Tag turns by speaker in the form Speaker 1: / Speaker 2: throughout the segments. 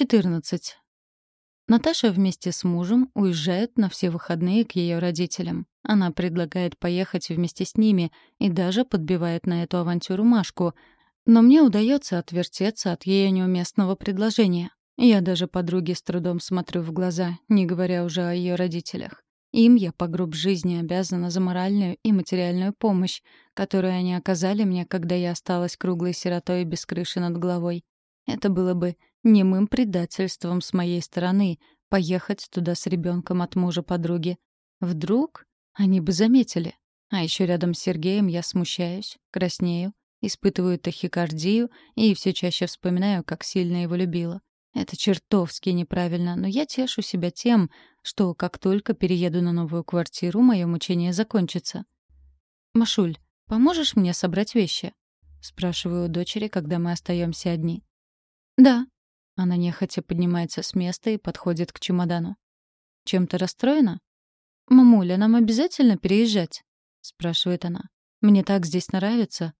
Speaker 1: 14. Наташа вместе с мужем уезжает на все выходные к ее родителям. Она предлагает поехать вместе с ними и даже подбивает на эту авантюру Машку. Но мне удается отвертеться от ее неуместного предложения. Я даже подруге с трудом смотрю в глаза, не говоря уже о ее родителях. Им я по гроб жизни обязана за моральную и материальную помощь, которую они оказали мне, когда я осталась круглой сиротой без крыши над головой. Это было бы немым предательством с моей стороны поехать туда с ребенком от мужа подруги. Вдруг они бы заметили. А еще рядом с Сергеем я смущаюсь, краснею, испытываю тахикардию и все чаще вспоминаю, как сильно его любила. Это чертовски неправильно, но я тешу себя тем, что как только перееду на новую квартиру, мое мучение закончится. «Машуль, поможешь мне собрать вещи?» — спрашиваю у дочери, когда мы остаемся одни. «Да». Она нехотя поднимается с места и подходит к чемодану. «Чем-то расстроена?» «Мамуля, нам обязательно переезжать?» — спрашивает она. «Мне так здесь нравится».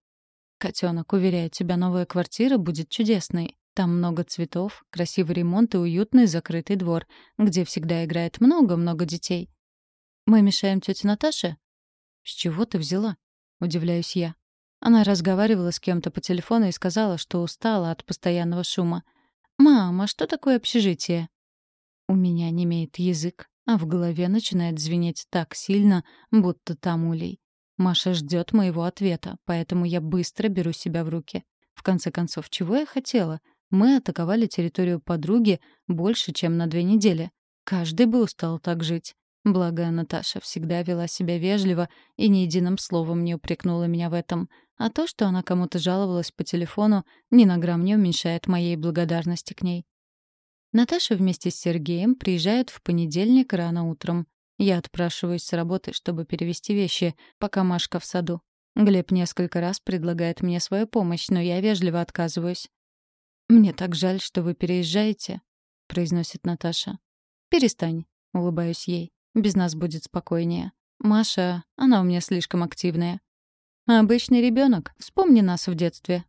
Speaker 1: «Котенок, уверяю тебя, новая квартира будет чудесной. Там много цветов, красивый ремонт и уютный закрытый двор, где всегда играет много-много детей. Мы мешаем тете Наташе? С чего ты взяла? Удивляюсь я. Она разговаривала с кем-то по телефону и сказала, что устала от постоянного шума. «Мама, что такое общежитие?» У меня не имеет язык, а в голове начинает звенеть так сильно, будто там улей. Маша ждет моего ответа, поэтому я быстро беру себя в руки. В конце концов, чего я хотела? Мы атаковали территорию подруги больше, чем на две недели. Каждый бы устал так жить. Благо, Наташа всегда вела себя вежливо и ни единым словом не упрекнула меня в этом. А то, что она кому-то жаловалась по телефону, ни на грамм не уменьшает моей благодарности к ней. Наташа вместе с Сергеем приезжают в понедельник рано утром. Я отпрашиваюсь с работы, чтобы перевести вещи, пока Машка в саду. Глеб несколько раз предлагает мне свою помощь, но я вежливо отказываюсь. «Мне так жаль, что вы переезжаете», — произносит Наташа. «Перестань», — улыбаюсь ей. Без нас будет спокойнее. Маша, она у меня слишком активная. Обычный ребенок. Вспомни нас в детстве.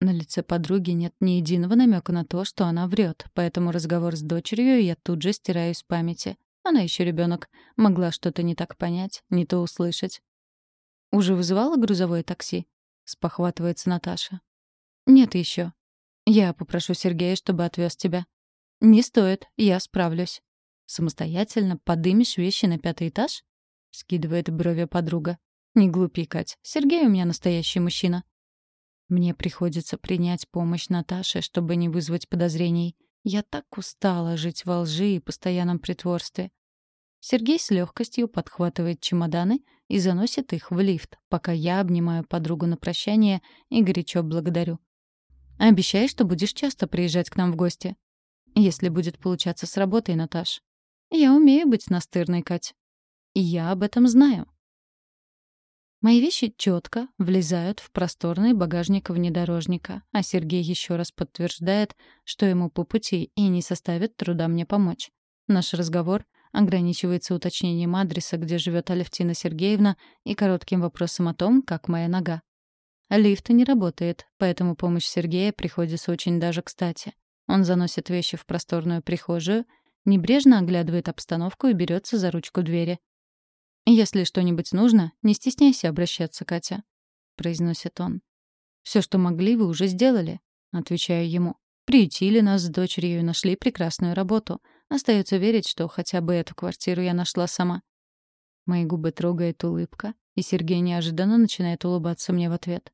Speaker 1: На лице подруги нет ни единого намека на то, что она врет, поэтому разговор с дочерью я тут же стираю из памяти. Она еще ребенок, могла что-то не так понять, не то услышать. Уже вызывала грузовое такси? спохватывается Наташа. Нет еще. Я попрошу Сергея, чтобы отвез тебя. Не стоит, я справлюсь. «Самостоятельно подымешь вещи на пятый этаж?» — скидывает брови подруга. «Не глупи, Кать. Сергей у меня настоящий мужчина». Мне приходится принять помощь Наташи, чтобы не вызвать подозрений. Я так устала жить во лжи и постоянном притворстве. Сергей с легкостью подхватывает чемоданы и заносит их в лифт, пока я обнимаю подругу на прощание и горячо благодарю. «Обещай, что будешь часто приезжать к нам в гости. Если будет получаться с работой, Наташ. Я умею быть настырной, Кать. И я об этом знаю. Мои вещи четко влезают в просторный багажник внедорожника, а Сергей еще раз подтверждает, что ему по пути и не составит труда мне помочь. Наш разговор ограничивается уточнением адреса, где живет Алевтина Сергеевна, и коротким вопросом о том, как моя нога. Лифт не работает, поэтому помощь Сергея приходится очень даже кстати. Он заносит вещи в просторную прихожую — Небрежно оглядывает обстановку и берется за ручку двери. «Если что-нибудь нужно, не стесняйся обращаться, Катя», — произносит он. «Все, что могли, вы уже сделали», — отвечаю ему. «Приютили нас с дочерью и нашли прекрасную работу. Остается верить, что хотя бы эту квартиру я нашла сама». Мои губы трогает улыбка, и Сергей неожиданно начинает улыбаться мне в ответ.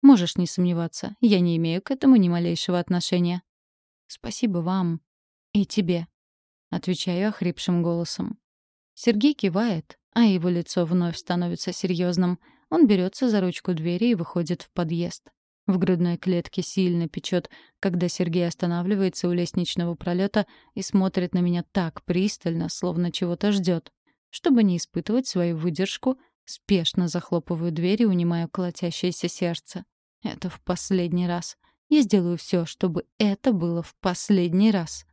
Speaker 1: «Можешь не сомневаться, я не имею к этому ни малейшего отношения». «Спасибо вам. И тебе», Отвечаю охрипшим голосом. Сергей кивает, а его лицо вновь становится серьезным. Он берется за ручку двери и выходит в подъезд. В грудной клетке сильно печет, когда Сергей останавливается у лестничного пролета и смотрит на меня так пристально, словно чего-то ждет. Чтобы не испытывать свою выдержку, спешно захлопываю дверь и унимаю колотящееся сердце. Это в последний раз. Я сделаю все, чтобы это было в последний раз.